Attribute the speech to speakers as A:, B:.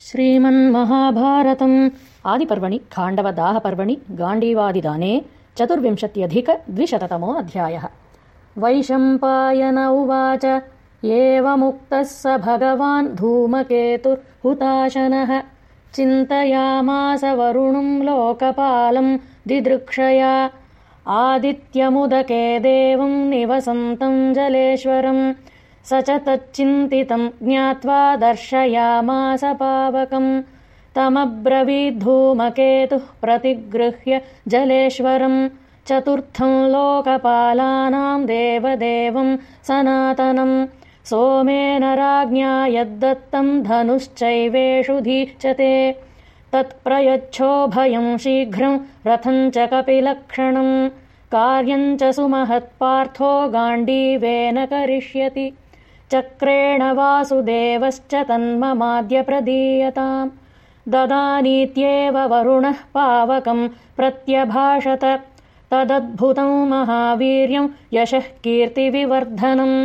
A: श्रीमन्महाभारतम्। आदिपर्वणि खाण्डवदाहपर्वणि गाण्डीवादिदाने चतुर्विंशत्यधिकद्विशततमो अध्यायः। वैशम्पायन उवाच एवमुक्तः स भगवान् धूमकेतुर्हुताशनः चिन्तयामास वरुणम् लोकपालम् दिदृक्षया। आदित्यमुदके देवम् निवसन्तम् जलेश्वरम् स च तच्चिन्तितम् ज्ञात्वा दर्शयामास पावकम्। तमब्रवीद्धूमकेतुः प्रतिगृह्य जलेश्वरम्। चतुर्थम् लोकपालानाम् देवदेवम् सनातनम्। सोमेन राज्ञा यद्दत्तम् धनुश्चैवेषु धीक्षते तत्प्रयच्छोभयम् शीघ्रम् रथम् च कपिलक्षणम्। कार्यम् च सुमहत्पार्थो गाण्डीवेन करिष्यति चक्रेण वासुदेवश्च तन्ममाद्य प्रदीयताम् ददानीत्येव वरुणः पावकम् प्रत्यभाषत। तदद्भुतम् महावीर्यम् यशः कीर्तिविवर्धनम्